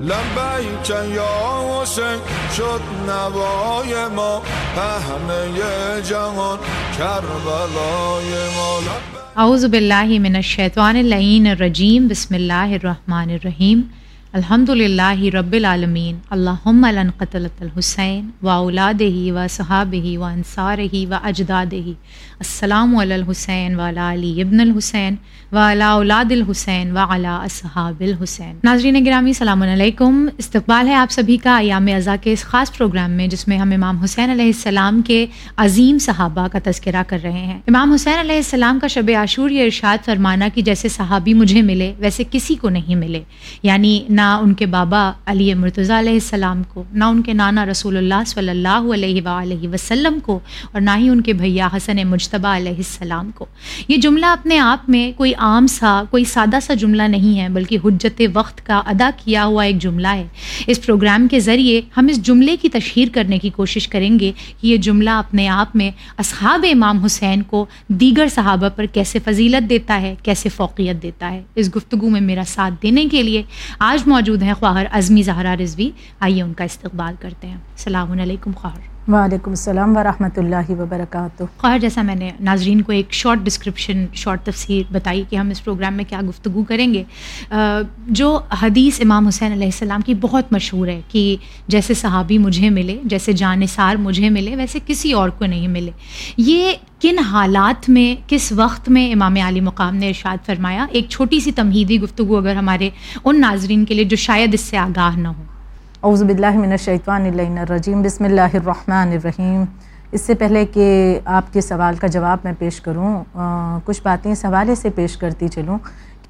لبیک یا حسین شد نوای ما پهنه جهان، کربلای ما. اعوذ بالله من الشیطان اللعین الرجیم، بسم الله الرحمن الرحیم. الحمد للہ رب العالمین اللہم لن قتلت الحسین و اولاد ہی و صحاب ہی و انصار ہی و اجداد ہی السلام علی الحسین و علی ابن الحسین و علا اولاد الحسین و علا اصحاب الحسین ناظرین گرامی السلام علیکم استقبال ہے آپ سبھی کا ایام ازا کے اس خاص پروگرام میں جس میں ہم امام حسین علیہ السلام کے عظیم صحابہ کا تذکرہ کر رہے ہیں امام حسین علیہ السلام کا شب عاشور یہ ارشاد فرمانا کہ جیسے صحابی مجھے ملے، ویسے کسی کو نہیں ملے. یعنی نہ ان کے بابا علی مرتضیٰ علیہ السلام کو، نہ ان کے نانا رسول اللہ صلی اللہ علیہ وآلہ وسلم کو اور نہ ہی ان کے بھیا حسن مجتبہ علیہ السلام کو۔ یہ جملہ اپنے آپ میں کوئی عام سا، کوئی سادہ سا جملہ نہیں ہے، بلکہ حجت وقت کا ادا کیا ہوا ایک جملہ ہے۔ اس پروگرام کے ذریعے ہم اس جملے کی تشہیر کرنے کی کوشش کریں گے کہ یہ جملہ اپنے آپ میں اصحاب امام حسین کو دیگر صحابہ پر کیسے فضیلت دیتا ہے، کیسے فوقیت دیتا ہے۔ اس گفتگو میں میرا ساتھ دینے کے لیے آج موجود ہیں خواہر عزمی زہرا رضوی، آئیے ان کا استقبال کرتے ہیں۔ السلام علیکم خواہر۔ وعلیکم السلام ورحمۃ اللہ وبرکاتہ۔ خواہر جیسا میں نے ناظرین کو ایک شارٹ ڈسکرپشن، شارٹ تفسیر بتائی کہ ہم اس پروگرام میں کیا گفتگو کریں گے جو حدیث امام حسین علیہ السلام کی بہت مشہور ہے کہ جیسے صحابی مجھے ملے، جیسے جانثار مجھے ملے، ویسے کسی اور کو نہیں ملے۔ یہ کن حالات میں، کس وقت میں امام علی مقام نے ارشاد فرمایا؟ ایک چھوٹی سی تمہیدی گفتگو اگر ہمارے ان ناظرین کے لیے جو شاید اس سے آگاہ نہ ہو۔ اعوذ باللہ من الشیطان اللہ الرجیم، بسم اللہ الرحمن الرحیم۔ اس سے پہلے کہ آپ کے سوال کا جواب میں پیش کروں کچھ باتیں اس حوالے سے پیش کرتی چلوں۔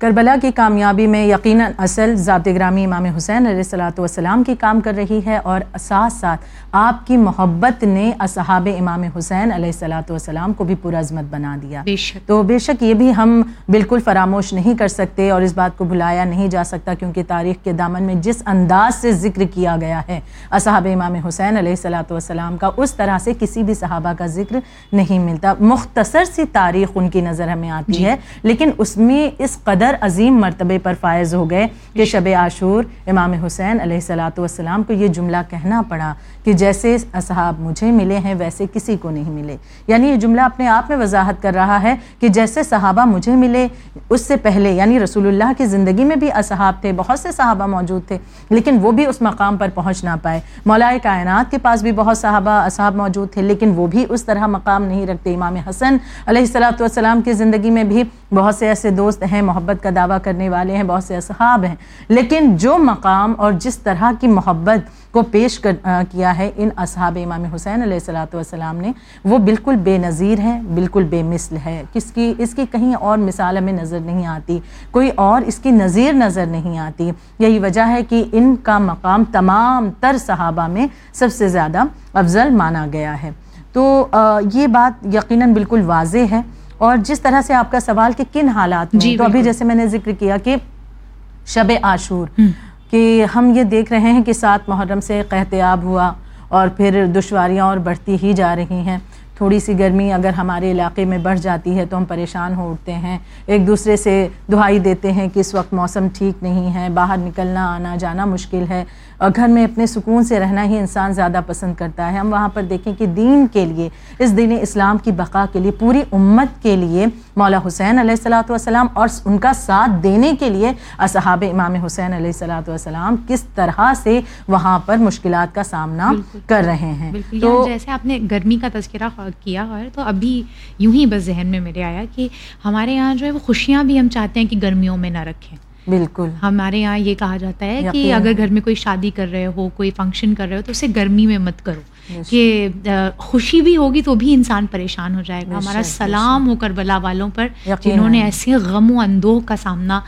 کربلا کی کامیابی میں یقیناً اصل ذات گرامی امام حسین علیہ السلاۃ والسلام کی کام کر رہی ہے اور ساتھ ساتھ آپ کی محبت نے اصحاب امام حسین علیہ السلاۃ والسلام کو بھی پرعظمت بنا دیا۔ تو بے شک یہ بھی ہم بالکل فراموش نہیں کر سکتے اور اس بات کو بھلایا نہیں جا سکتا کیونکہ تاریخ کے دامن میں جس انداز سے ذکر کیا گیا ہے اصحاب امام حسین علیہ السلاۃ والسلام کا اس طرح سے کسی بھی صحابہ کا ذکر نہیں ملتا۔ مختصر سی تاریخ ان کی نظر ہمیں آتی جی۔ ہے لیکن اس میں اس قدر عظیم مرتبے پر فائز ہو گئے کہ شب عاشور امام حسین علیہ السلاۃ والسلام کو یہ جملہ کہنا پڑا کہ جیسے اصحاب مجھے ملے ہیں ویسے کسی کو نہیں ملے۔ یعنی یہ جملہ اپنے آپ میں وضاحت کر رہا ہے کہ جیسے صحابہ مجھے ملے، اس سے پہلے یعنی رسول اللہ کی زندگی میں بھی اصحاب تھے، بہت سے صحابہ موجود تھے، لیکن وہ بھی اس مقام پر پہنچ نہ پائے۔ مولا کائنات کے پاس بھی بہت صحابہ، اصحاب موجود تھے، لیکن وہ بھی اس طرح مقام نہیں رکھتے۔ امام حسن علیہ السلاۃ والسلام کی زندگی میں بھی بہت سے ایسے دوست ہیں، محبت کا دعویٰ کرنے والے ہیں، بہت سے اصحاب ہیں۔ لیکن جو مقام اور جس طرح کی محبت کو پیش کیا ہے، ان اصحاب امام حسین علیہ السلاۃ والسلام نے، وہ بالکل بے نظیر ہے بالکل بے مثل ہے۔ کس کی، اس کی کہیں اور مثال ہمیں نظر نہیں آتی، کوئی اور اس کی نظیر نظر نہیں آتی۔ یہی وجہ ہے کہ ان کا مقام تمام تر صحابہ میں سب سے زیادہ افضل مانا گیا ہے۔ تو یہ بات یقیناً بالکل واضح ہے۔ اور جس طرح سے آپ کا سوال کہ کن حالات میں جی تو ابھی جیسے میں نے ذکر کیا کہ شب عاشور کہ ہم یہ دیکھ رہے ہیں کہ سات محرم سے قحطیاب ہوا اور پھر دشواریاں اور بڑھتی ہی جا رہی ہیں۔ تھوڑی سی گرمی اگر ہمارے علاقے میں بڑھ جاتی ہے تو ہم پریشان ہو اٹھتے ہیں۔ ایک دوسرے سے دہائی دیتے ہیں کہ اس وقت موسم ٹھیک نہیں ہے باہر نکلنا آنا جانا مشکل ہے۔ اور گھر میں اپنے سکون سے رہنا ہی انسان زیادہ پسند کرتا ہے۔ ہم وہاں پر دیکھیں کہ دین کے لیے اس دین اسلام کی بقا کے لیے پوری امت کے لیے مولا حسین علیہ السلاۃ والسلام اور ان کا ساتھ دینے کے لیے اصحاب امام حسین علیہ السلاۃ والسلام کس طرح سے وہاں پر مشکلات کا سامنا کر رہے ہیں۔ تو جیسے آپ نے گرمی کا تذکرہ کیا ہے تو ابھی یوں ہی بس ذہن میں میرے آیا کہ ہمارے یہاں جو ہے وہ خوشیاں بھی ہم چاہتے ہیں کہ گرمیوں میں نہ رکھیں۔ بالکل۔ ہمارے یہاں یہ کہا جاتا ہے کہ اگر گھر میں کوئی شادی کر رہے ہو کوئی فنکشن کر رہے ہو تو اسے گرمی میں مت کرو۔ کہ خوشی بھی ہوگی تو بھی انسان پریشان ہو جائے گا۔ ہمارا سلام ہو کر بلا والوں پر جنہوں نے ایسے غم و اندوہ کا سامنا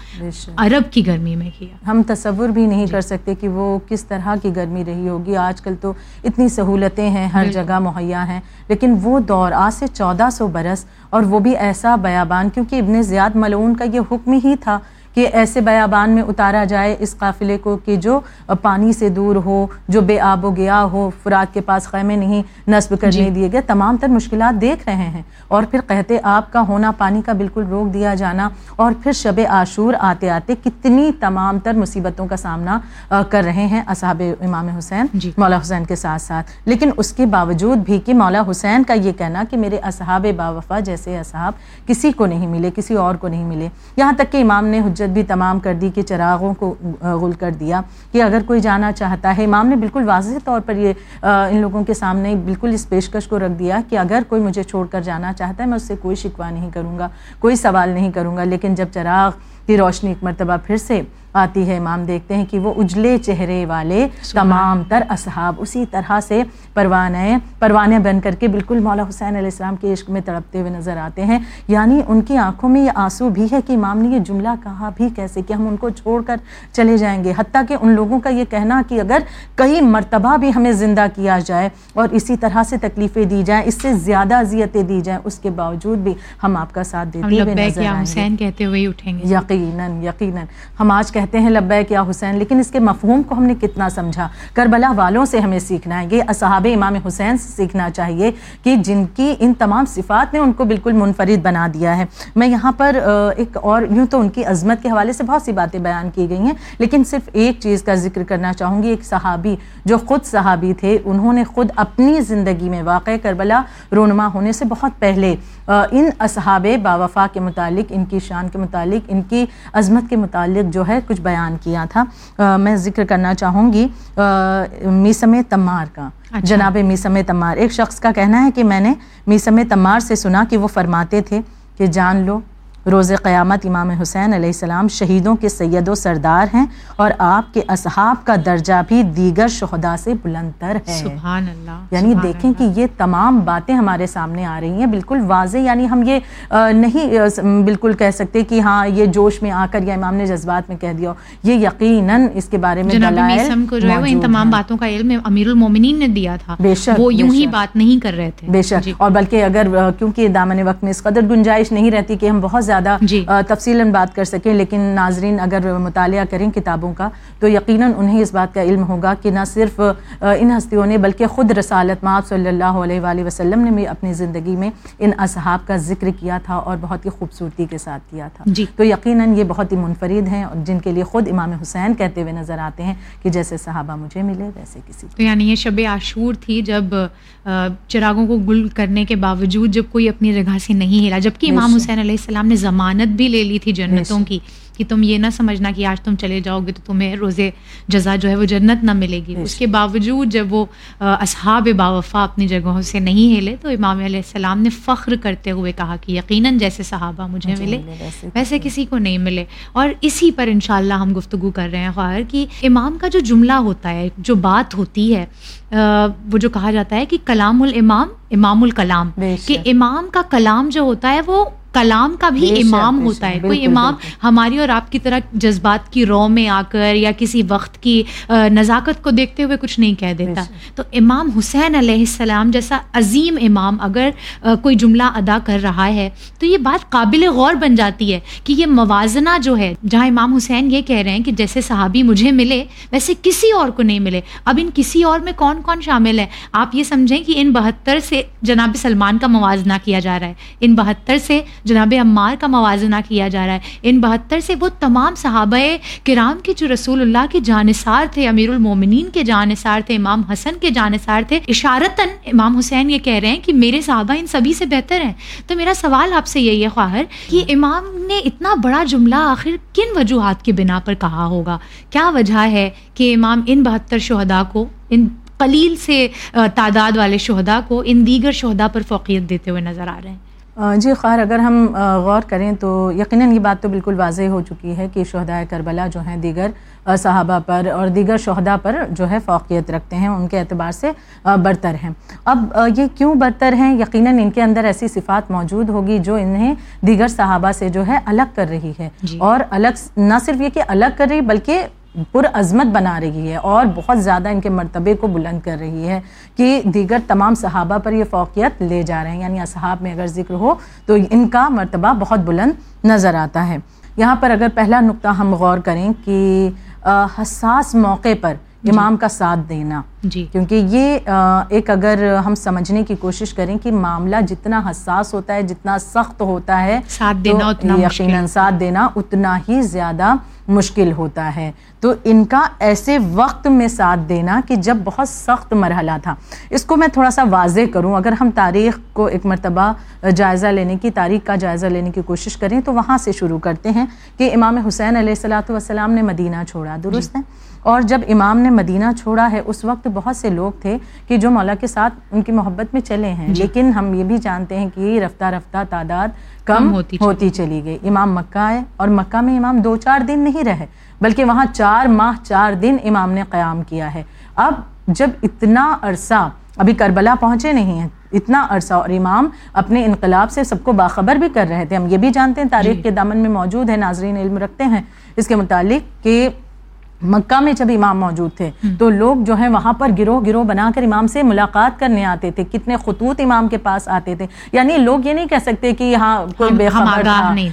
عرب کی گرمی میں کیا۔ ہم تصور بھی نہیں جی۔ کر سکتے کہ وہ کس طرح کی گرمی رہی ہوگی۔ آج کل تو اتنی سہولتیں ہیں ہر جگہ مہیا ہیں لیکن وہ دور آج سے چودہ سو برس اور وہ بھی ایسا بیابان کیونکہ ابن زیاد ملعون کا یہ حکم ہی تھا۔ کہ ایسے بیابان میں اتارا جائے اس قافلے کو کہ جو پانی سے دور ہو جو بے آب و گیا ہو فرات کے پاس خیمے نہیں نصب کرنے جی۔ دیے گئے تمام تر مشکلات دیکھ رہے ہیں۔ اور پھر کہتے آپ کا ہونا پانی کا بالکل روک دیا جانا۔ اور پھر شب عاشور آتے آتے کتنی تمام تر مصیبتوں کا سامنا کر رہے ہیں اصحاب امام حسین جی۔ مولا حسین کے ساتھ ساتھ۔ لیکن اس کے باوجود بھی کہ مولا حسین کا یہ کہنا کہ میرے اصحاب باوفا جیسے اصحاب کسی کو نہیں ملے کسی اور کو نہیں ملے۔ یہاں تک کہ امام نے حجت بھی تمام کر دی کہ چراغوں کو غل کر دیا۔ کہ اگر کوئی جانا چاہتا ہے، امام نے بالکل واضح طور پر یہ ان لوگوں کے سامنے بالکل اس پیشکش کو رکھ دیا کہ اگر کوئی مجھے چھوڑ کر جانا چاہتا ہے، میں اس سے کوئی شکوہ نہیں کروں گا، کوئی سوال نہیں کروں گا۔ لیکن جب چراغ کی روشنی ایک مرتبہ پھر سے آتی ہے۔ امام دیکھتے ہیں کہ وہ اجلے چہرے والے تمام تر اصحاب اسی طرح سے پروانے پروانے بن کر کے بالکل مولا حسین علیہ السلام کے عشق میں تڑپتے ہوئے نظر آتے ہیں۔ یعنی ان کی آنکھوں میں یہ آنسو بھی ہے کہ امام نے یہ جملہ کہا بھی کیسے کہ ہم ان کو چھوڑ کر چلے جائیں گے۔ حتیٰ کہ ان لوگوں کا یہ کہنا کہ اگر کئی مرتبہ بھی ہمیں زندہ کیا جائے اور اسی طرح سے تکلیفیں دی جائیں اس سے زیادہ اذیتیں دی جائیں اس کے باوجود بھی ہم آپ کا ساتھ دیتے ہوئے نظر آئیں گے۔ یقیناً یقیناً۔ ہم آج کہتے ہیں لبیک یا حسین، لیکن اس کے مفہوم کو ہم نے کتنا سمجھا؟ کربلا والوں سے ہمیں سیکھنا ہے، یہ اصحاب امام حسین سے سیکھنا چاہیے کہ جن کی ان تمام صفات نے ان کو بالکل منفرد بنا دیا ہے۔ میں یہاں پر ایک اور یوں تو ان کی عظمت کے حوالے سے بہت سی باتیں بیان کی گئی ہیں، لیکن صرف ایک چیز کا ذکر کرنا چاہوں گی۔ ایک صحابی جو خود صحابی تھے، انہوں نے خود اپنی زندگی میں واقع کربلا رونما ہونے سے بہت پہلے ان اصحاب باوفا کے متعلق ان کی شان کے متعلق ان کی عظمت کے متعلق جو ہے کچھ بیان کیا تھا میں ذکر کرنا چاہوں گی میسم تمار کا اچھا۔ جناب میسم تمار ایک شخص کا کہنا ہے کہ میں نے میسم تمار سے سنا کہ وہ فرماتے تھے کہ جان لو روز قیامت امام حسین علیہ السلام شہیدوں کے سید و سردار ہیں اور آپ کے اصحاب کا درجہ بھی دیگر شہدا سے بلند تر ہے۔ سبحان اللہ یعنی دیکھیں کہ یہ تمام باتیں ہمارے سامنے آ رہی ہیں۔ بالکل واضح یعنی ہم یہ نہیں بالکل کہہ سکتے کہ ہاں یہ جوش میں آ کر یا امام نے جذبات میں کہہ دیا یہ یقیناً اس کے بارے میں کو جو ہے وہ ان تمام باتوں کا علم امیر المومنین نے دیا تھا۔ بے شک وہ یوں ہی بات نہیں کر رہے تھے۔ بے شک۔ جی۔ اور بلکہ اگر کیونکہ دامن وقت میں اس قدر گنجائش نہیں رہتی کہ ہم بہت زیادہ جی۔ تفصیل بات کر سکیں لیکن ناظرین اگر مطالعہ کریں کتابوں کا تو یقیناً انہیں اس بات کا علم ہوگا کہ نہ صرف ان ہستیوں نے بلکہ خود رسالت ماب صلی اللہ علیہ وآلہ وسلم نے بھی اپنی زندگی میں ان اصحاب کا ذکر کیا تھا اور بہت ہی خوبصورتی کے ساتھ کیا تھا۔ جی۔ تو یقیناً یہ بہت ہی منفرد ہیں اور جن کے لیے خود امام حسین کہتے ہوئے نظر آتے ہیں کہ جیسے صحابہ مجھے ملے ویسے کسی تو یعنی یہ شب عاشور تھی جب چراغوں کو گل کرنے کے باوجود جب کوئی اپنی جگہ سے نہیں ہلا جبکہ امام حسین علیہ السلام نے ضمانت بھی لے لی تھی جنتوں کی کہ تم یہ نہ سمجھنا کہ آج تم چلے جاؤ گے تو تمہیں روز جزا جو ہے وہ جنت نہ ملے گی۔ اس کے باوجود جب وہ اصحاب باوفا اپنی جگہوں سے نہیں ہلے تو امام علیہ السلام نے فخر کرتے ہوئے کہا کہ یقیناً جیسے صحابہ مجھے ملے ویسے کسی کو نہیں ملے۔ اور اسی پر انشاءاللہ ہم گفتگو کر رہے ہیں خواہر کہ امام کا جو جملہ ہوتا ہے جو بات ہوتی ہے وہ جو کہا جاتا ہے کہ کلام الامام امام الکلام کہ امام کا کلام جو ہوتا ہے وہ کلام کا بھی امام ہوتا ہے۔ کوئی امام ہماری اور آپ کی طرح جذبات کی رو میں آ کر یا کسی وقت کی نزاکت کو دیکھتے ہوئے کچھ نہیں کہہ دیتا۔ تو امام حسین علیہ السلام جیسا عظیم امام اگر کوئی جملہ ادا کر رہا ہے تو یہ بات قابل غور بن جاتی ہے کہ یہ موازنہ جو ہے جہاں امام حسین یہ کہہ رہے ہیں کہ جیسے صحابی مجھے ملے ویسے کسی اور کو نہیں ملے۔ اب ان کسی اور میں کون کون شامل ہے؟ آپ یہ سمجھیں کہ ان بہتر سے جناب سلمان کا موازنہ کیا جا رہا ہے۔ ان بہتر سے جناب عمار کا موازنہ کیا جا رہا ہے۔ ان بہتر سے وہ تمام صحابہ کرام کے جو رسول اللہ کے جانصار تھے، امیر المومنین کے جانصار تھے، امام حسن کے جانصار تھے، اشارتاً امام حسین یہ کہہ رہے ہیں کہ میرے صحابہ ان سبھی سے بہتر ہیں۔ تو میرا سوال آپ سے یہی ہے خواہر کہ امام نے اتنا بڑا جملہ آخر کن وجوہات کی بنا پر کہا ہوگا؟ کیا وجہ ہے کہ امام ان بہتر شہدا کو، ان قلیل سے تعداد والے شہدا کو، ان دیگر شہدا پر فوقیت دیتے ہوئے نظر آ رہے ہیں؟ جی خیر اگر ہم غور کریں تو یقیناً یہ بات تو بالکل واضح ہو چکی ہے کہ شہداء کربلا جو ہیں دیگر صحابہ پر اور دیگر شہداء پر جو ہے فوقیت رکھتے ہیں ان کے اعتبار سے برتر ہیں۔ اب یہ کیوں برتر ہیں؟ یقیناً ان کے اندر ایسی صفات موجود ہوگی جو انہیں دیگر صحابہ سے جو ہے الگ کر رہی ہے۔ جی۔ اور الگ نہ صرف یہ کہ الگ کر رہی بلکہ پر عظمت بنا رہی ہے اور بہت زیادہ ان کے مرتبے کو بلند کر رہی ہے کہ دیگر تمام صحابہ پر یہ فوقیت لے جا رہے ہیں یعنی اصحاب میں اگر ذکر ہو تو ان کا مرتبہ بہت بلند نظر آتا ہے۔ یہاں پر اگر پہلا نقطہ ہم غور کریں کہ حساس موقع پر امام کا ساتھ دینا۔ جی۔ کیونکہ یہ ایک اگر ہم سمجھنے کی کوشش کریں کہ معاملہ جتنا حساس ہوتا ہے جتنا سخت ہوتا ہے ساتھ دینا اتنا یقیناً ساتھ دینا اتنا ہی زیادہ مشکل ہوتا ہے۔ تو ان کا ایسے وقت میں ساتھ دینا کہ جب بہت سخت مرحلہ تھا۔ اس کو میں تھوڑا سا واضح کروں۔ اگر ہم تاریخ کو ایک مرتبہ جائزہ لینے کی تاریخ کا جائزہ لینے کی کوشش کریں تو وہاں سے شروع کرتے ہیں کہ امام حسین علیہ السلاۃ والسلام نے مدینہ چھوڑا۔ درست ہے؟ اور جب امام نے مدینہ چھوڑا ہے اس وقت بہت سے لوگ تھے کہ جو مولا کے ساتھ ان کی محبت میں چلے ہیں۔ جی۔ لیکن ہم یہ بھی جانتے ہیں کہ رفتہ رفتہ تعداد کم ہوتی چلی گئی۔ امام مکہ آئے اور مکہ میں امام دو چار دن نہیں رہے بلکہ وہاں چار ماہ چار دن امام نے قیام کیا ہے۔ اب جب اتنا عرصہ ابھی کربلا پہنچے نہیں ہیں اتنا عرصہ اور امام اپنے انقلاب سے سب کو باخبر بھی کر رہے تھے۔ ہم یہ بھی جانتے ہیں تاریخ جی۔ کے دامن میں موجود ہے ناظرین علم رکھتے ہیں۔ اس کے متعلق کہ مکہ میں جب امام موجود تھے تو لوگ جو ہیں وہاں پر گروہ گروہ بنا کر امام سے ملاقات کرنے آتے تھے۔ کتنے خطوط امام کے پاس آتے تھے۔ یعنی لوگ یہ نہیں کہہ سکتے کہ یہاں کوئی بے خبر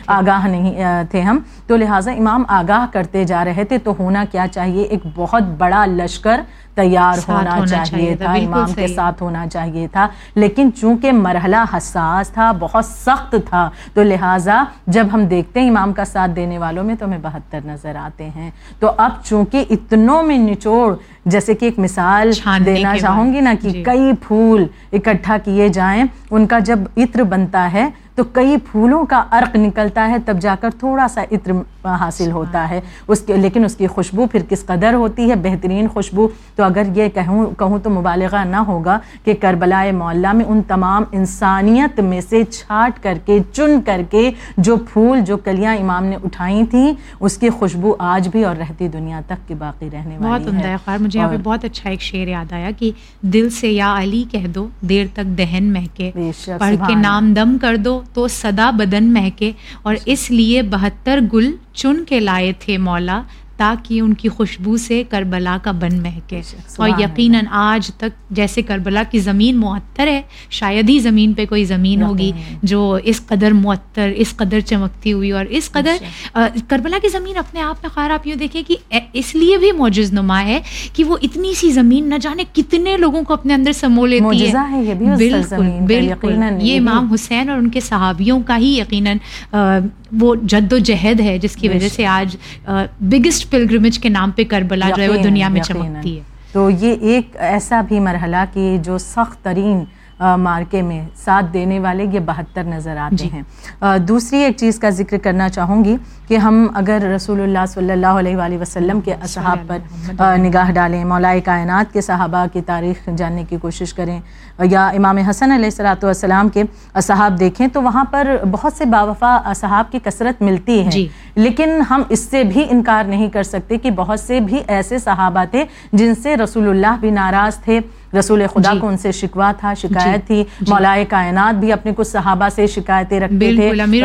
آگاہ نہیں تھے ہم۔ تو لہٰذا امام آگاہ کرتے جا رہے تھے۔ تو ہونا کیا چاہیے؟ ایک بہت بڑا لشکر تیار ہونا چاہیے تھا امام کے ساتھ ہونا چاہیے تھا۔ لیکن چونکہ مرحلہ حساس تھا بہت سخت تھا تو لہٰذا جب ہم دیکھتے ہیں امام کا ساتھ دینے والوں میں تو ہمیں بہتر نظر آتے ہیں۔ تو اب چونکہ اتنوں میں نچوڑ جیسے کہ ایک مثال دینا چاہوں گی نا کہ جی۔ کئی پھول اکٹھا کیے جائیں ان کا جب عطر بنتا ہے تو کئی پھولوں کا عرق نکلتا ہے تب جا کر تھوڑا سا عطر حاصل ہوتا ہے۔ اس کے لیکن اس کی خوشبو پھر کس قدر ہوتی ہے؟ بہترین خوشبو۔ تو اگر یہ کہوں کہوں تو مبالغہ نہ ہوگا کہ کربلا معلّہ میں ان تمام انسانیت میں سے چھاٹ کر کے چن کر کے جو پھول جو کلیاں امام نے اٹھائی تھیں اس کی خوشبو آج بھی اور رہتی دنیا تک کی باقی رہنے والی بہت عمدہ خیر مجھے یہاں پہ بہت اچھا ایک شعر یاد آیا کہ دل سے یا علی کہہ دو دیر تک دہن مہکے۔ پڑھ کے نام دم کر دو تو صدا بدن مہکے اور اس لیے بہتر گل چن کے لائے تھے مولا تاکہ ان کی خوشبو سے کربلا کا بن مہکے۔ اور یقیناً آج تک جیسے کربلا کی زمین معطر ہے شاید ہی زمین پہ کوئی زمین ہوگی جو اس قدر معطر اس قدر چمکتی ہوئی اور اس قدر کربلا کی زمین اپنے آپ میں خیر آپ یوں دیکھیں کہ اس لیے بھی موجز نما ہے کہ وہ اتنی سی زمین نہ جانے کتنے لوگوں کو اپنے اندر سمو لیتی ہے۔ بالکل بالکل۔ یہ امام حسین اور ان کے صحابیوں کا ہی یقیناً وہ جد و جہد ہے جس کی وجہ سے آج بگسٹ پلگرمج کے نام پہ کربلا جو ہے وہ دنیا میں چمکتی ہے۔ تو یہ ایک ایسا بھی مرحلہ کہ جو سخت ترین مارکے میں ساتھ دینے والے یہ بہتر نظر آتے جی۔ ہیں۔ دوسری ایک چیز کا ذکر کرنا چاہوں گی کہ ہم اگر رسول اللہ صلی اللہ علیہ وآلہ وسلم کے اصحاب پر نگاہ ڈالیں مولائے کائنات کے صحابہ کی تاریخ جاننے کی کوشش کریں یا امام حسن علیہ السلاۃ والسلام کے اصحاب دیکھیں تو وہاں پر بہت سے باوفا اصحاب کی کثرت ملتی ہے۔ جی۔ لیکن ہم اس سے بھی انکار نہیں کر سکتے کہ بہت سے بھی ایسے صحابہ تھے جن سے رسول اللہ بھی ناراض تھے۔ رسول خدا جی۔ کو ان سے شکوا تھا شکایت جی تھی۔ جی۔ مولائے کائنات بھی اپنے کچھ صحابہ سے شکایتیں رکھتے تھے۔ امیر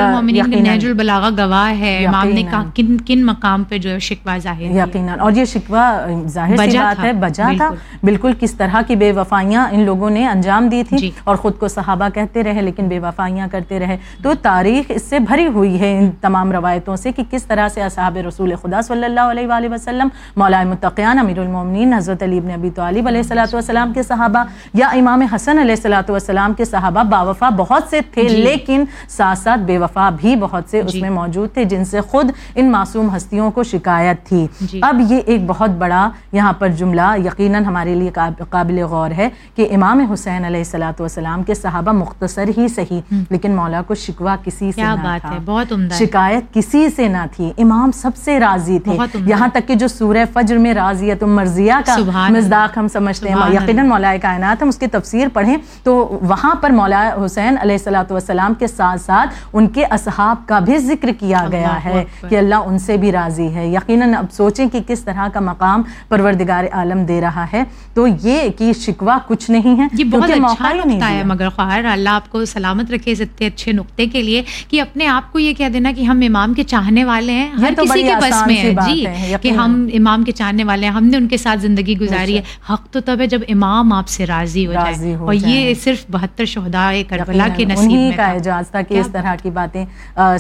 البلاغہ گواہ ہے۔ امام نے کہا کن کن مقام پہ جو ہے شکوا ظاہر یقیناً۔ اور یہ شکوا ظاہر سی بات ہے بجا تھا۔ بالکل۔ کس طرح کی بے وفائیاں ان لوگوں نے انجام دی تھی اور خود کو صحابہ کہتے رہے لیکن بے وفائیاں کرتے رہے۔ تو تاریخ اس سے بھری ہوئی ہے ان تمام روایتوں سے کہ کس طرح سے اصحاب رسول خدا صلی اللہ علیہ وآلہ وسلم مولائے متقیان امیر المومنین حضرت علی بن ابی طالب علیہ السلام والسلام کے صحابہ یا امام حسن علیہ السلاۃ والسلام کے صحابہ باوفا بہت سے تھے جی۔ لیکن ساتھ ساتھ بے وفا بھی بہت سے اس جی۔ میں موجود تھے جن سے خود ان معصوم ہستیوں کو شکایت تھی۔ جی۔ اب یہ ایک بہت بڑا یہاں پر جملہ یقیناً ہمارے لیے قابل غور ہے کہ امام حسین علیہ السلاۃ والسلام کے صحابہ مختصر ہی صحیح لیکن مولا کو شکوا کسی سے نہ تھا۔ بہت شکایت کسی سے نہ تھی۔ امام سب سے راضی تھے۔ یہاں تک کہ جو سورہ فجر میں راضیت مرضیہ کا مزداق ہم سمجھتے ہیں۔ یقیناً مولا کائنات ہم اس کی تفسیر پڑھیں۔ تو وہاں پر مولا حسین علیہ السلاۃ والسلام کے ساتھ ساتھ ان کے اصحاب کا بھی ذکر کیا گیا ہے کہ اللہ ان سے بھی راضی ہے۔ یقیناً اب سوچیں کہ کس طرح کا مقام پروردگار عالم دے رہا ہے۔ تو یہ کہ شکوا کچھ نہیں ہے یہ بہت اچھا نقطہ ہے۔ مگر خواہر اللہ آپ کو سلامت رکھے اتنے اچھے نقطے کے لیے کہ اپنے آپ کو یہ کہہ دینا کہ ہم امام کے چاہنے چاہنے والے ہیں ہر کسی کے بس میں ہے۔ جی کہ ہم امام کے چاہنے والے ہیں ہم نے ان کے ساتھ زندگی گزاری ہے۔ حق تو تب ہے جب امام آپ سے راضی ہو جائے۔ اور یہ صرف بہتر شہدا کربلا کے نصیب کا اعجاز تھا کہ اس طرح کی باتیں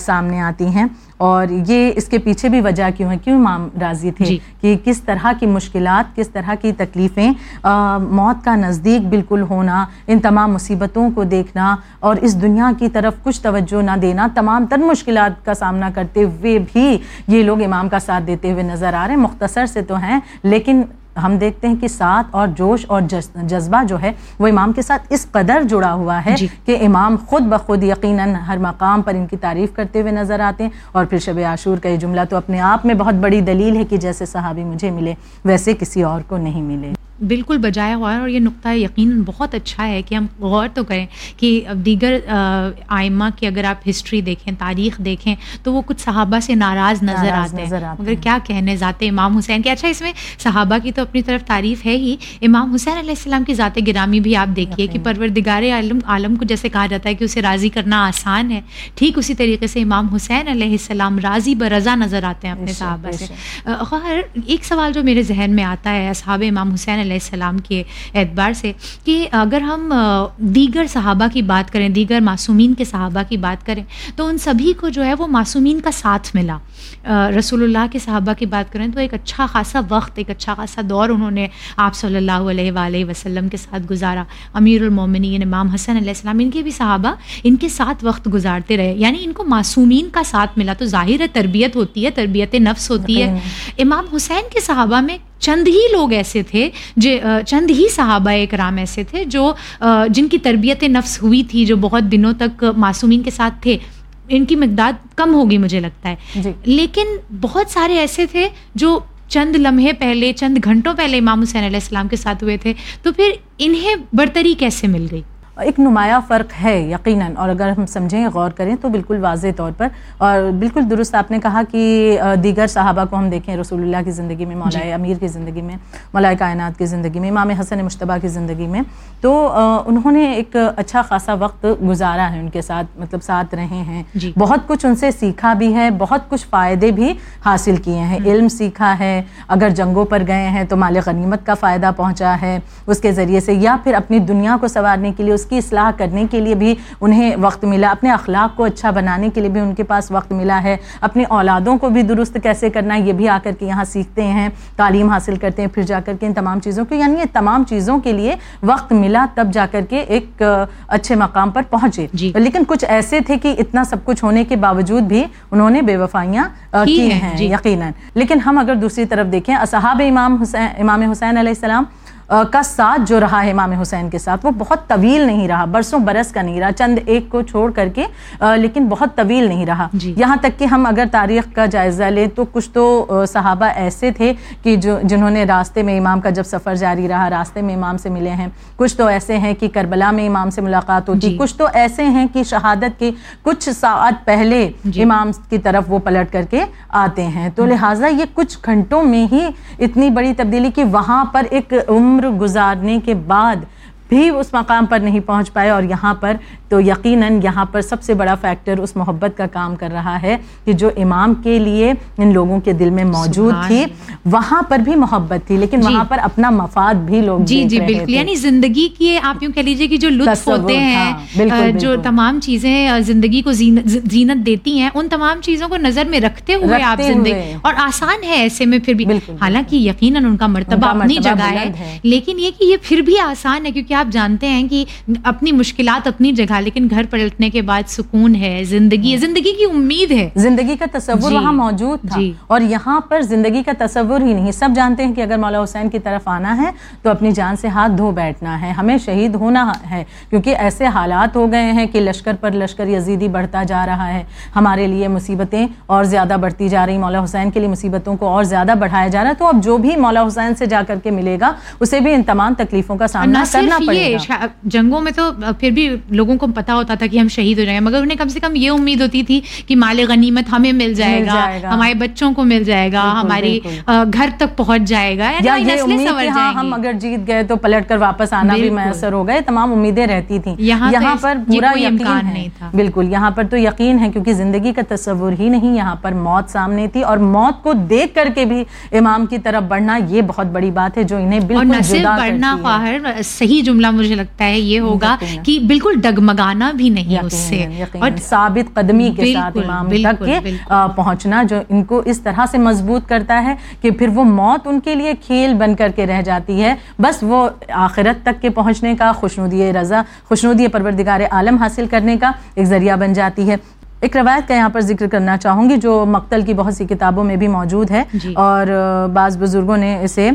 سامنے آتی ہیں۔ اور یہ اس کے پیچھے بھی وجہ کیوں ہے؟ کیوں امام راضی تھے؟ جی۔ کہ کس طرح کی مشکلات کس طرح کی تکلیفیں موت کا نزدیک بالکل ہونا ان تمام مصیبتوں کو دیکھنا اور اس دنیا کی طرف کچھ توجہ نہ دینا تمام تر مشکلات کا سامنا کرتے ہوئے بھی یہ لوگ امام کا ساتھ دیتے ہوئے نظر آ رہے ہیں۔ مختصر سے تو ہیں لیکن ہم دیکھتے ہیں کہ ساتھ اور جوش اور جذبہ جو ہے وہ امام کے ساتھ اس قدر جڑا ہوا ہے جی۔ کہ امام خود بخود یقیناً ہر مقام پر ان کی تعریف کرتے ہوئے نظر آتے ہیں اور پھر شب عاشور کا یہ جملہ تو اپنے آپ میں بہت بڑی دلیل ہے کہ جیسے صحابی مجھے ملے ویسے کسی اور کو نہیں ملے۔ بالکل بجایا ہوا ہے اور یہ نقطہ یقیناً بہت اچھا ہے کہ ہم غور تو کریں کہ دیگر آئمہ کی اگر آپ ہسٹری دیکھیں تاریخ دیکھیں تو وہ کچھ صحابہ سے ناراض نظر آتے ہیں۔ مگر کیا کہنے ذات امام حسین؟ کہ اچھا اس میں صحابہ کی تو اپنی طرف تعریف ہے ہی۔ امام حسین علیہ السلام کی ذات گرامی بھی آپ دیکھیے کہ پروردگار عالم عالم کو جیسے کہا جاتا ہے کہ اسے راضی کرنا آسان ہے۔ ٹھیک اسی طریقے سے امام حسین علیہ السلام راضی برضا نظر آتے ہیں اپنے صحابہ سے۔ خیر ایک سوال جو میرے ذہن میں آتا ہے اصحاب امام حسین علیہ السلام کے اعتبار سے کہ اگر ہم دیگر صحابہ کی بات کریں دیگر معصومین کے صحابہ کی بات کریں تو ان سبھی کو جو ہے وہ معصومین کا ساتھ ملا۔ رسول اللہ کے صحابہ کی بات کریں تو ایک اچھا خاصا وقت ایک اچھا خاصا دور انہوں نے آپ صلی اللہ علیہ وآلہ وسلم کے ساتھ گزارا۔ امیر المومنین امام حسن علیہ السلام ان کے بھی صحابہ ان کے ساتھ وقت گزارتے رہے۔ یعنی ان کو معصومین کا ساتھ ملا۔ تو ظاہر ہے تربیت ہوتی ہے تربیت نفس ہوتی ہے۔ امام حسین کے صحابہ میں چند ہی لوگ ایسے تھے جو چند ہی صحابہ کرام ایسے تھے جو جن کی تربیت نفس ہوئی تھی جو بہت دنوں تک معصومین کے ساتھ تھے ان کی مقدار کم ہوگی مجھے لگتا ہے۔ جی۔ لیکن بہت سارے ایسے تھے جو چند لمحے پہلے چند گھنٹوں پہلے امام حسین علیہ السلام کے ساتھ ہوئے تھے تو پھر انہیں برتری کیسے مل گئی؟ ایک نمایاں فرق ہے یقیناً اور اگر ہم سمجھیں غور کریں تو بالکل واضح طور پر اور بالکل درست آپ نے کہا کہ دیگر صحابہ کو ہم دیکھیں رسول اللہ کی زندگی میں مولا جی۔ امیر کی زندگی میں مولا کائنات کی زندگی میں امام حسن مشتبہ کی زندگی میں۔ تو انہوں نے ایک اچھا خاصا وقت گزارا ہے ان کے ساتھ مطلب ساتھ رہے ہیں۔ جی۔ بہت کچھ ان سے سیکھا بھی ہے بہت کچھ فائدے بھی حاصل کیے ہیں۔ علم سیکھا ہے۔ اگر جنگوں پر گئے ہیں تو مال غنیمت کا فائدہ پہنچا ہے۔ اس کے ذریعے سے یا پھر اپنی دنیا کو سنوارنے کے لیے اس کی اصلاح کرنے کے لیے بھی انہیں وقت ملا اپنے اخلاق کو اچھا بنانے کے لیے بھی ان کے پاس وقت ملا ہے اپنی اولادوں کو بھی درست کیسے کرنا ہے یہ بھی آ کر کے یہاں سیکھتے ہیں تعلیم حاصل کرتے ہیں پھر جا کر کے ان تمام چیزوں کو یعنی یہ تمام چیزوں کے لیے وقت ملا تب جا کر کے ایک اچھے مقام پر پہنچے۔ جی۔ لیکن کچھ ایسے تھے کہ اتنا سب کچھ ہونے کے باوجود بھی انہوں نے بے وفائیاں کی ہیں جی۔ یقیناً۔ لیکن ہم اگر دوسری طرف دیکھیں اصحاب امام حسین امام حسین علیہ السلام کا ساتھ جو رہا ہے امام حسین کے ساتھ وہ بہت طویل نہیں رہا برسوں برس کا نہیں رہا چند ایک کو چھوڑ کر کے لیکن بہت طویل نہیں رہا۔ جی۔ یہاں تک کہ ہم اگر تاریخ کا جائزہ لیں تو کچھ تو صحابہ ایسے تھے کہ جو جنہوں نے راستے میں امام کا جب سفر جاری رہا راستے میں امام سے ملے ہیں۔ کچھ تو ایسے ہیں کہ کربلا میں امام سے ملاقات ہوتی جی۔ کچھ تو ایسے ہیں کہ شہادت کے کچھ ساعت پہلے جی۔ امام کی طرف وہ پلٹ کر کے آتے ہیں۔ تو لہٰذا یہ کچھ گھنٹوں میں ہی اتنی بڑی تبدیلی کہ وہاں پر ایک عمر گزارنے کے بعد بھی اس مقام پر نہیں پہنچ پائے اور یہاں پر تو یقیناً یہاں پر سب سے بڑا فیکٹر اس محبت کا کام کر رہا ہے کہ جو امام کے لیے ان لوگوں کے دل میں موجود تھی وہاں پر بھی محبت تھی لیکن جی۔ وہاں پر اپنا مفاد بھی لوگ جی جی بالکل۔ یعنی زندگی کی آپ یوں کہہ لیجیے کہ جو لطف ہوتے ہیں جو تمام چیزیں زندگی کو زینت دیتی ہیں ان تمام چیزوں کو نظر میں رکھتے ہوئے آپ زندگی اور آسان ہے ایسے میں پھر بھی۔ حالانکہ یقیناً ان کا مرتبہ اپنی جگہ ہے۔ لیکن یہ کہ یہ پھر بھی آسان ہے کیونکہ آپ جانتے ہیں کہ اپنی مشکلات اپنی جگہ لیکن گھر پلٹنے کے بعد سکون ہے زندگی ہے زندگی کی امید ہے۔ زندگی کا تصور جی وہاں موجود تھا۔ جی۔ اور یہاں پر زندگی کا تصور ہی نہیں۔ سب جانتے ہیں کہ اگر مولا حسین کی طرف آنا ہے تو اپنی جان سے ہاتھ دھو بیٹھنا ہے۔ ہمیں شہید ہونا ہے کیونکہ ایسے حالات ہو گئے ہیں کہ لشکر پر لشکر یزیدی بڑھتا جا رہا ہے۔ ہمارے لیے مصیبتیں اور زیادہ بڑھتی جا رہی مولا حسین کے لیے مصیبتوں کو اور زیادہ بڑھایا جا رہا ہے۔ تو اب جو بھی مولا حسین سے جا کر کے ملے گا اسے بھی ان تمام تکلیفوں کا سامنا کرنا یہ جنگوں میں تو پھر بھی لوگوں کو پتا ہوتا تھا کہ ہم شہید ہو جائیں گے مگر انہیں کم سے کم یہ امید ہوتی تھی کہ مال غنیمت ہمیں مل جائے گا ہمارے بچوں کو مل جائے گا ہماری گھر تک پہنچ جائے گا۔ یعنی ہاں ہم اگر جیت گئے تو پلٹ کر واپس آنا بھی میسر ہو گئے تمام امیدیں رہتی تھیں۔ یہاں پر برا یقین نہیں تھا۔ بالکل یہاں پر تو یقین ہے کیونکہ زندگی کا تصور ہی نہیں یہاں پر موت سامنے تھی اور موت کو دیکھ کر کے بھی امام کی طرف بڑھنا یہ بہت بڑی بات ہے جو انہیں بالکل جدا صحیح جملہ مجھے لگتا ہے یہ ہوگا کہ بالکل ڈگمگانا بھی نہیں اس سے۔ اور ثابت قدمی کے ساتھ امام تک کے پہنچنا جو ان کو اس طرح سے مضبوط کرتا ہے کہ پھر وہ موت ان کے لیے کھیل بن کر کے رہ جاتی ہے۔ بس وہ آخرت تک کے پہنچنے کا خوشنودی رضا خوشنودی پروردگار عالم حاصل کرنے کا ایک ذریعہ بن جاتی ہے۔ ایک روایت کا یہاں پر ذکر کرنا چاہوں گی جو مقتل کی بہت سی کتابوں میں بھی موجود ہے جی۔ اور بعض بزرگوں نے اسے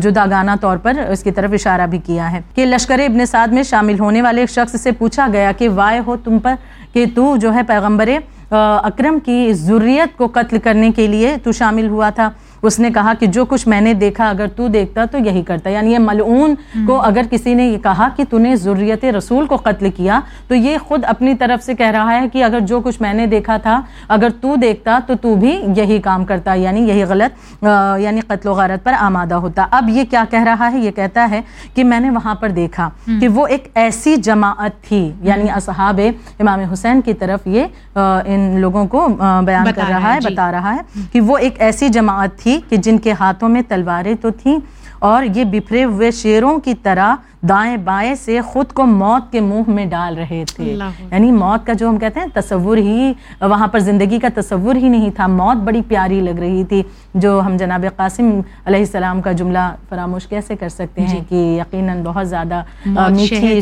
جدا گانا طور پر اس کی طرف اشارہ بھی کیا ہے کہ لشکر ابن سعد میں شامل ہونے والے ایک شخص سے پوچھا گیا کہ وائے ہو تم پر کہ تو جو ہے پیغمبر اکرم کی ضروریت کو قتل کرنے کے لیے تو شامل ہوا تھا۔ اس نے کہا کہ جو کچھ میں نے دیکھا اگر تو دیکھتا تو یہی کرتا۔ یعنی یہ ملعون کو اگر کسی نے یہ کہا کہ تو نے ضروریت رسول کو قتل کیا تو یہ خود اپنی طرف سے کہہ رہا ہے کہ اگر جو کچھ میں نے دیکھا تھا اگر تو دیکھتا تو تو بھی یہی کام کرتا یعنی یہی غلط یعنی قتل و غارت پر آمادہ ہوتا۔ اب یہ کیا کہہ رہا ہے؟ یہ کہتا ہے کہ میں نے وہاں پر دیکھا کہ وہ ایک ایسی جماعت تھی یعنی اصحاب امام حسین کی طرف یہ ان لوگوں کو بیان کر رہا ہے جی۔ بتا رہا ہے کہ وہ ایک ایسی جماعت تھی کہ جن کے ہاتھوں میں تلواریں تو تھیں اور یہ بکھرے ہوئے شیروں کی طرح دائیں بائیں سے خود کو موت کے منہ میں ڈال رہے تھے۔ یعنی موت کا جو ہم کہتے ہیں تصور ہی وہاں پر زندگی کا تصور ہی نہیں تھا۔ موت بڑی پیاری لگ رہی تھی جو ہم جناب قاسم علیہ السلام کا جملہ فراموش کیسے کر سکتے ہیں جی۔ کہ یقیناً بہت زیادہ میٹھی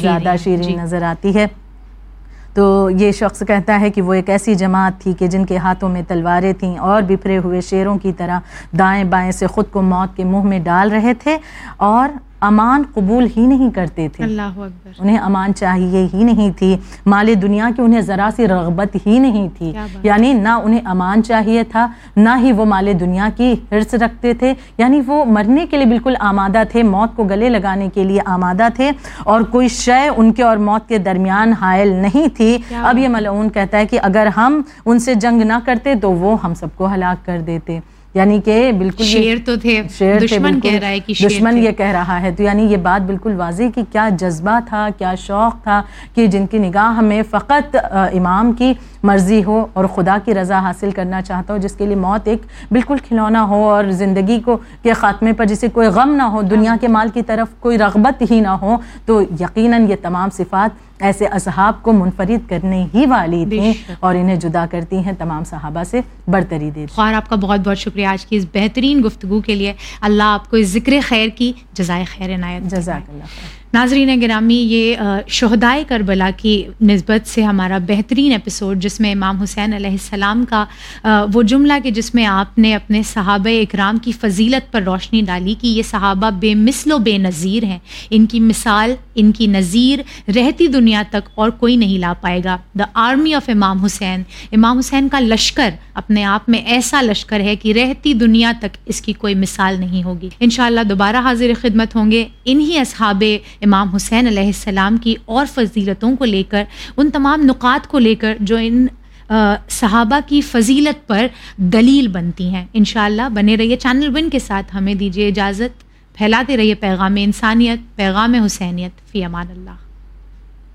زیادہ شیرین جی۔ نظر آتی ہے۔ تو یہ شخص کہتا ہے کہ وہ ایک ایسی جماعت تھی کہ جن کے ہاتھوں میں تلواریں تھیں اور بپھرے ہوئے شیروں کی طرح دائیں بائیں سے خود کو موت کے منہ میں ڈال رہے تھے اور امان قبول ہی نہیں کرتے تھے۔ اللہ اکبر۔ انہیں امان چاہیے ہی نہیں تھی۔ مال دنیا کی انہیں ذرا سی رغبت ہی نہیں تھی۔ یعنی نہ انہیں امان چاہیے تھا نہ ہی وہ مال دنیا کی حرص رکھتے تھے۔ یعنی وہ مرنے کے لیے بالکل آمادہ تھے موت کو گلے لگانے کے لیے آمادہ تھے۔ اور کوئی شے ان کے اور موت کے درمیان حائل نہیں تھی۔ اب یہ ملعون کہتا ہے کہ اگر ہم ان سے جنگ نہ کرتے تو وہ ہم سب کو ہلاک کر دیتے۔ یعنی کہ بالکل شیر تو تھے شیر دشمن کہہ رہا ہے کہ دشمن یہ کہہ رہا ہے۔ تو یعنی یہ بات بالکل واضح کہ کیا جذبہ تھا کیا شوق تھا کہ جن کی نگاہ میں فقط امام کی مرضی ہو اور خدا کی رضا حاصل کرنا چاہتا ہو جس کے لیے موت ایک بالکل کھلونا ہو اور زندگی کو کے خاتمے پر جسے کوئی غم نہ ہو دنیا کے مال کی طرف کوئی رغبت ہی نہ ہو۔ تو یقیناً یہ تمام صفات ایسے اصحاب کو منفرد کرنے ہی والی تھیں اور انہیں جدا کرتی ہیں تمام صحابہ سے برتری دے خواہر آپ کا بہت بہت شکریہ آج کی اس بہترین گفتگو کے لیے۔ اللہ آپ کو ذکر خیر کی جزائے خیر عنایت جزاک اللہ خیر۔ ناظرین گرامی، یہ شہدائے کربلا کی نسبت سے ہمارا بہترین ایپیسوڈ جس میں امام حسین علیہ السلام کا وہ جملہ کہ جس میں آپ نے اپنے صحابہ اکرام کی فضیلت پر روشنی ڈالی کہ یہ صحابہ بے مثل و بے نظیر ہیں۔ ان کی مثال، ان کی نظیر رہتی دنیا تک اور کوئی نہیں لا پائے گا۔ دا آرمی آف امام حسین امام حسین کا لشکر اپنے آپ میں ایسا لشکر ہے کہ رہتی دنیا تک اس کی کوئی مثال نہیں ہوگی۔ انشاءاللہ دوبارہ حاضر خدمت ہوں گے۔ انہی اصحاب امام حسین علیہ السلام کی اور فضیلتوں کو لے کر، ان تمام نکات کو لے کر جو ان صحابہ کی فضیلت پر دلیل بنتی ہیں۔ انشاءاللہ بنے رہیے، چینل ون کے ساتھ ہمیں دیجیے اجازت، پھیلاتے رہیے پیغام انسانیت، پیغام حسینیت، فی امان اللہ۔